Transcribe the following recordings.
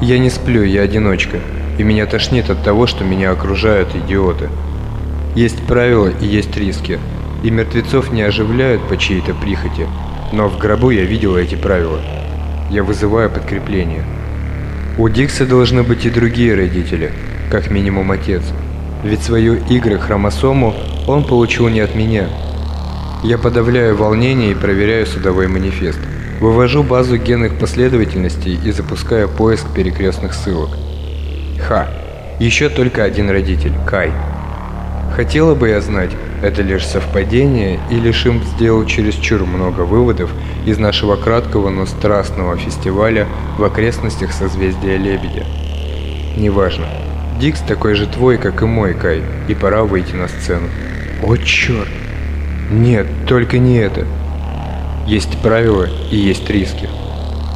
Я не сплю, я одиночка, и меня тошнит от того, что меня окружают идиоты. Есть правила и есть риски, и мертвецов не оживляют по чьей-то прихоти, но в гробу я видел эти правила. Я вызываю подкрепление. У Дикса должны быть и другие родители, как минимум отец. Ведь свою игры-хромосому он получил не от меня. Я подавляю волнение и проверяю судовой манифест. Вывожу базу генных последовательностей и запускаю поиск перекрестных ссылок. Ха. Еще только один родитель, Кай. Хотела бы я знать, это лишь совпадение или Шимп сделал чересчур много выводов из нашего краткого, но страстного фестиваля в окрестностях созвездия Лебедя. Неважно. Дикс такой же твой, как и мой, Кай, и пора выйти на сцену. О, черт! Нет, только не это. Есть правила и есть риски.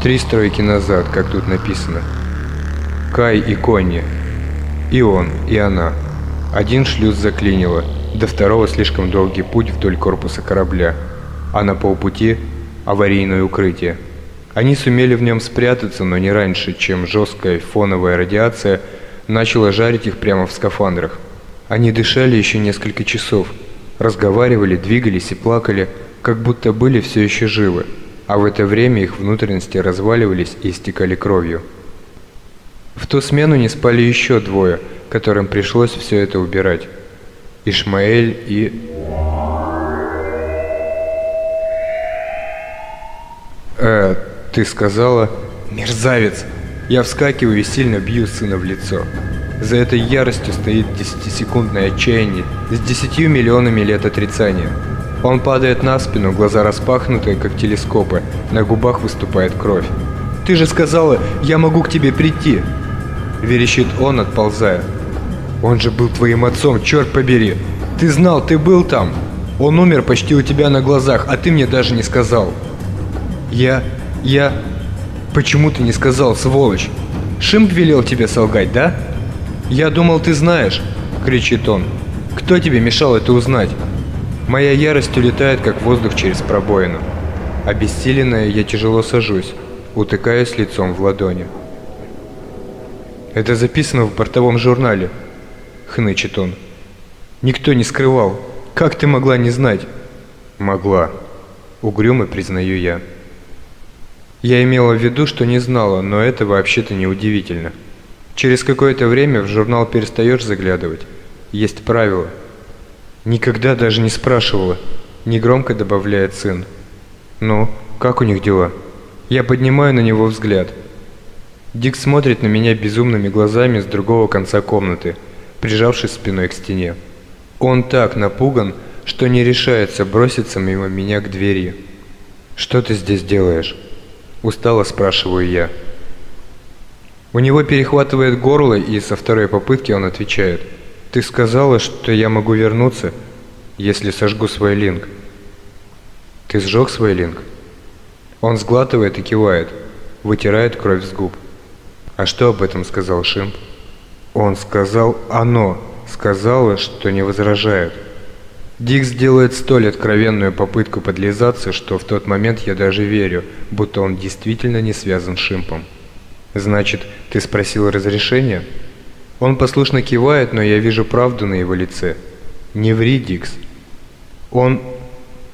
Три стройки назад, как тут написано. Кай и Конни. И он, и она. Один шлюз заклинило, до второго слишком долгий путь вдоль корпуса корабля, а на полпути – аварийное укрытие. Они сумели в нем спрятаться, но не раньше, чем жесткая фоновая радиация начала жарить их прямо в скафандрах. Они дышали еще несколько часов, разговаривали, двигались и плакали, как будто были все еще живы, а в это время их внутренности разваливались и истекали кровью. В ту смену не спали еще двое – которым пришлось все это убирать. Ишмаэль и... Э, ты сказала... Мерзавец! Я вскакиваю и сильно бью сына в лицо. За этой яростью стоит десятисекундное отчаяние с десятью миллионами лет отрицания. Он падает на спину, глаза распахнутые, как телескопы, на губах выступает кровь. «Ты же сказала, я могу к тебе прийти!» Верещит он, отползая. Он же был твоим отцом, черт побери. Ты знал, ты был там. Он умер почти у тебя на глазах, а ты мне даже не сказал. Я... я... Почему ты не сказал, сволочь? Шимп велел тебе солгать, да? Я думал, ты знаешь, кричит он. Кто тебе мешал это узнать? Моя ярость улетает, как воздух через пробоину. Обессиленная, я тяжело сажусь, утыкаясь лицом в ладони. Это записано в бортовом журнале, хнычет он. Никто не скрывал. Как ты могла не знать? Могла. Угрюмо признаю я. Я имела в виду, что не знала, но это вообще-то не удивительно. Через какое-то время в журнал перестаешь заглядывать. Есть правила. Никогда даже не спрашивала. Негромко добавляет сын. Ну, как у них дела? Я поднимаю на него взгляд. Дик смотрит на меня безумными глазами с другого конца комнаты – прижавшись спиной к стене. Он так напуган, что не решается броситься мимо меня к двери. «Что ты здесь делаешь?» Устало спрашиваю я. У него перехватывает горло, и со второй попытки он отвечает. «Ты сказала, что я могу вернуться, если сожгу свой линк». «Ты сжег свой линк?» Он сглатывает и кивает, вытирает кровь с губ. «А что об этом сказал Шимп?» Он сказал «оно», сказала, что не возражает. Дикс делает столь откровенную попытку подлизаться, что в тот момент я даже верю, будто он действительно не связан с Шимпом. «Значит, ты спросил разрешения?» Он послушно кивает, но я вижу правду на его лице. «Не ври, Дикс». Он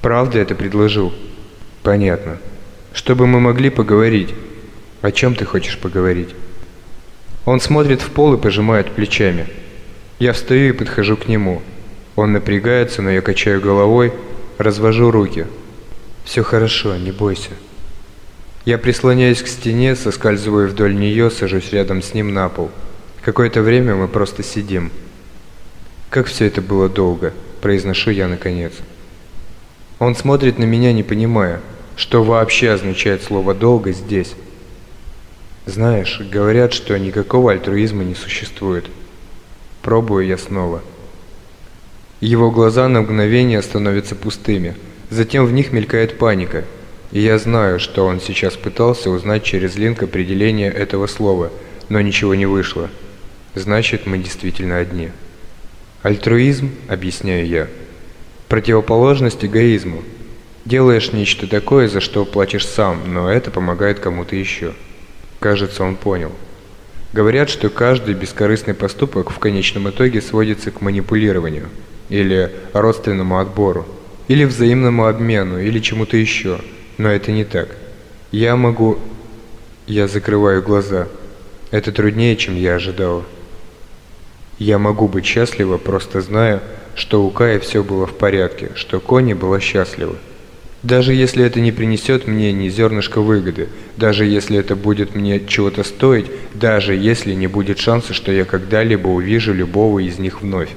правда это предложил? Понятно. Чтобы мы могли поговорить. О чем ты хочешь поговорить? Он смотрит в пол и пожимает плечами. Я встаю и подхожу к нему. Он напрягается, но я качаю головой, развожу руки. «Все хорошо, не бойся». Я прислоняюсь к стене, соскальзываю вдоль нее, сажусь рядом с ним на пол. Какое-то время мы просто сидим. «Как все это было долго», – произношу я наконец. Он смотрит на меня, не понимая, что вообще означает слово «долго» здесь. Знаешь, говорят, что никакого альтруизма не существует. Пробую я снова. Его глаза на мгновение становятся пустыми. Затем в них мелькает паника. И я знаю, что он сейчас пытался узнать через линк определение этого слова, но ничего не вышло. Значит, мы действительно одни. Альтруизм, объясняю я, противоположность эгоизму. Делаешь нечто такое, за что платишь сам, но это помогает кому-то еще. Кажется, он понял. Говорят, что каждый бескорыстный поступок в конечном итоге сводится к манипулированию, или родственному отбору, или взаимному обмену, или чему-то еще. Но это не так. Я могу... Я закрываю глаза. Это труднее, чем я ожидала. Я могу быть счастлива, просто зная, что у Кая все было в порядке, что Кони была счастлива. Даже если это не принесет мне ни зернышка выгоды, даже если это будет мне чего-то стоить, даже если не будет шанса, что я когда-либо увижу любого из них вновь.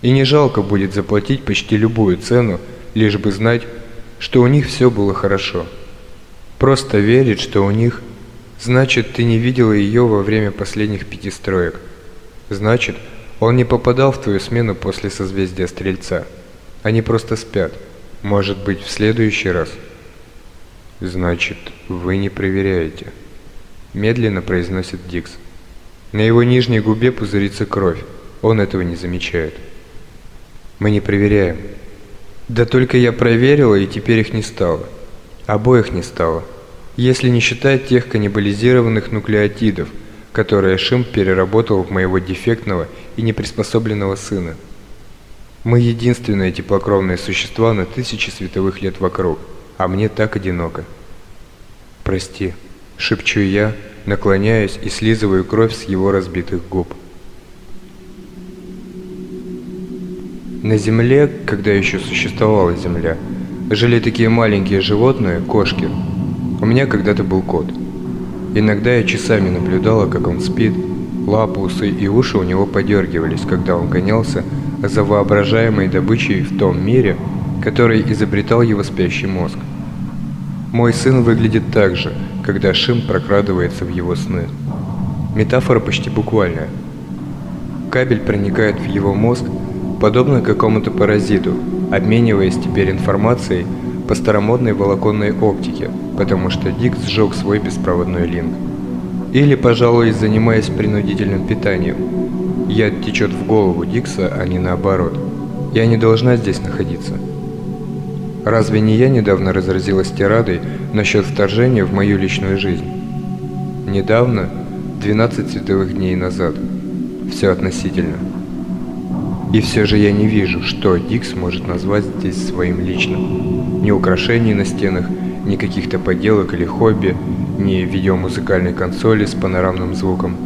И не жалко будет заплатить почти любую цену, лишь бы знать, что у них все было хорошо. Просто верить, что у них... Значит, ты не видела ее во время последних пяти строек. Значит, он не попадал в твою смену после созвездия Стрельца. Они просто спят. Может быть, в следующий раз? Значит, вы не проверяете. Медленно произносит Дикс. На его нижней губе пузырится кровь. Он этого не замечает. Мы не проверяем. Да только я проверила, и теперь их не стало. Обоих не стало. Если не считать тех каннибализированных нуклеотидов, которые Шим переработал в моего дефектного и неприспособленного сына. Мы единственные теплокровные существа на тысячи световых лет вокруг, а мне так одиноко. Прости, шепчу я, наклоняюсь и слизываю кровь с его разбитых губ. На земле, когда еще существовала земля, жили такие маленькие животные, кошки. У меня когда-то был кот. Иногда я часами наблюдала, как он спит, лапы, усы и уши у него подергивались, когда он гонялся за воображаемой добычей в том мире, который изобретал его спящий мозг. Мой сын выглядит так же, когда Шим прокрадывается в его сны. Метафора почти буквальная. Кабель проникает в его мозг, подобно какому-то паразиту, обмениваясь теперь информацией по старомодной волоконной оптике, потому что Дик сжег свой беспроводной линк. Или, пожалуй, занимаясь принудительным питанием. Яд течет в голову Дикса, а не наоборот. Я не должна здесь находиться. Разве не я недавно разразилась тирадой насчет вторжения в мою личную жизнь? Недавно, 12 световых дней назад. Все относительно. И все же я не вижу, что Дикс может назвать здесь своим личным. Ни украшений на стенах, ни каких-то поделок или хобби, ни видеомузыкальной консоли с панорамным звуком.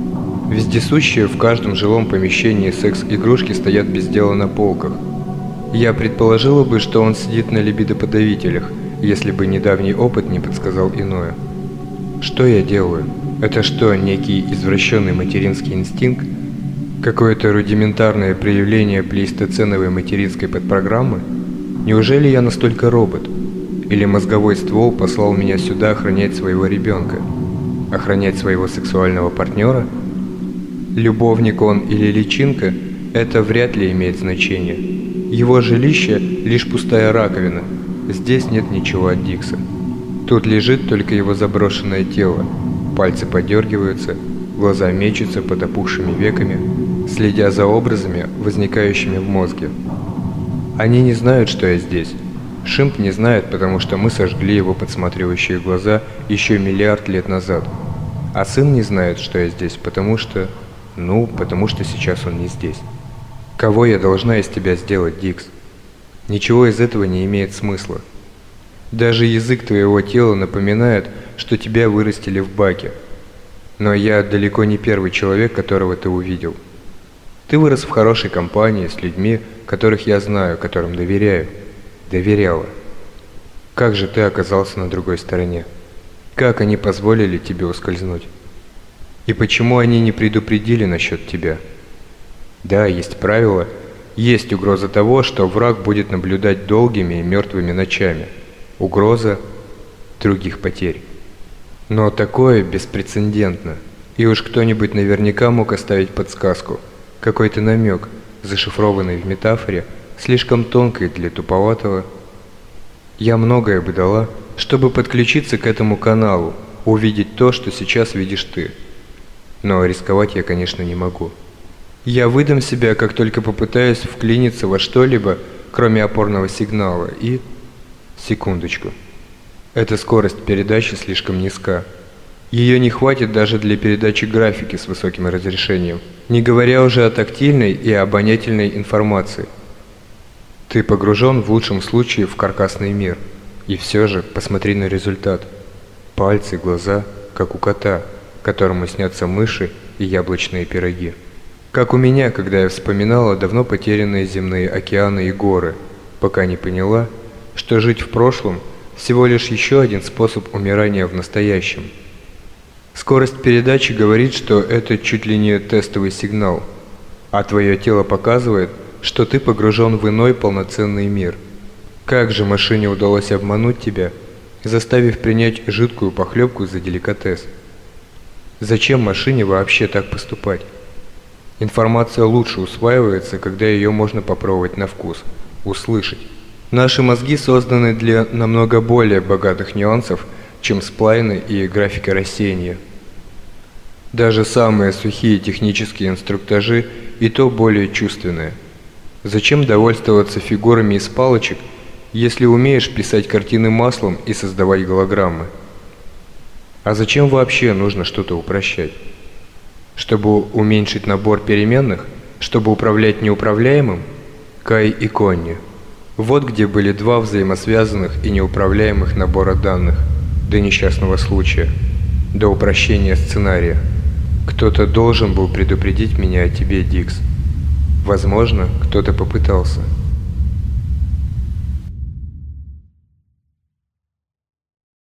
Вездесущие в каждом жилом помещении секс-игрушки стоят без дела на полках. Я предположила бы, что он сидит на либидоподавителях, если бы недавний опыт не подсказал иное. Что я делаю? Это что, некий извращенный материнский инстинкт? Какое-то рудиментарное проявление плейстоценовой материнской подпрограммы? Неужели я настолько робот? Или мозговой ствол послал меня сюда охранять своего ребенка? Охранять своего сексуального партнера? Любовник он или личинка – это вряд ли имеет значение. Его жилище – лишь пустая раковина. Здесь нет ничего от Дикса. Тут лежит только его заброшенное тело. Пальцы подергиваются, глаза мечутся под опухшими веками, следя за образами, возникающими в мозге. Они не знают, что я здесь. Шимп не знает, потому что мы сожгли его подсматривающие глаза еще миллиард лет назад. А сын не знает, что я здесь, потому что... Ну, потому что сейчас он не здесь. Кого я должна из тебя сделать, Дикс? Ничего из этого не имеет смысла. Даже язык твоего тела напоминает, что тебя вырастили в баке. Но я далеко не первый человек, которого ты увидел. Ты вырос в хорошей компании с людьми, которых я знаю, которым доверяю доверяла. Как же ты оказался на другой стороне? Как они позволили тебе ускользнуть? И почему они не предупредили насчет тебя? Да, есть правило, есть угроза того, что враг будет наблюдать долгими и мертвыми ночами. Угроза других потерь. Но такое беспрецедентно. И уж кто-нибудь наверняка мог оставить подсказку, какой-то намек, зашифрованный в метафоре, слишком тонкой для туповатого. Я многое бы дала, чтобы подключиться к этому каналу, увидеть то, что сейчас видишь ты. Но рисковать я, конечно, не могу. Я выдам себя, как только попытаюсь вклиниться во что-либо, кроме опорного сигнала, и... Секундочку. Эта скорость передачи слишком низка. Ее не хватит даже для передачи графики с высоким разрешением, не говоря уже о тактильной и обонятельной информации. Ты погружен в лучшем случае в каркасный мир. И все же посмотри на результат. Пальцы, глаза, как у кота, которому снятся мыши и яблочные пироги. Как у меня, когда я вспоминала давно потерянные земные океаны и горы, пока не поняла, что жить в прошлом – всего лишь еще один способ умирания в настоящем. Скорость передачи говорит, что это чуть ли не тестовый сигнал, а твое тело показывает, что ты погружен в иной полноценный мир. Как же машине удалось обмануть тебя, заставив принять жидкую похлебку за деликатес? Зачем машине вообще так поступать? Информация лучше усваивается, когда ее можно попробовать на вкус, услышать. Наши мозги созданы для намного более богатых нюансов, чем сплайны и графика рассеяния. Даже самые сухие технические инструктажи и то более чувственные. Зачем довольствоваться фигурами из палочек, если умеешь писать картины маслом и создавать голограммы? А зачем вообще нужно что-то упрощать? Чтобы уменьшить набор переменных, чтобы управлять неуправляемым, Кай и Конни. Вот где были два взаимосвязанных и неуправляемых набора данных до несчастного случая, до упрощения сценария. Кто-то должен был предупредить меня о тебе, Дикс. Возможно, кто-то попытался.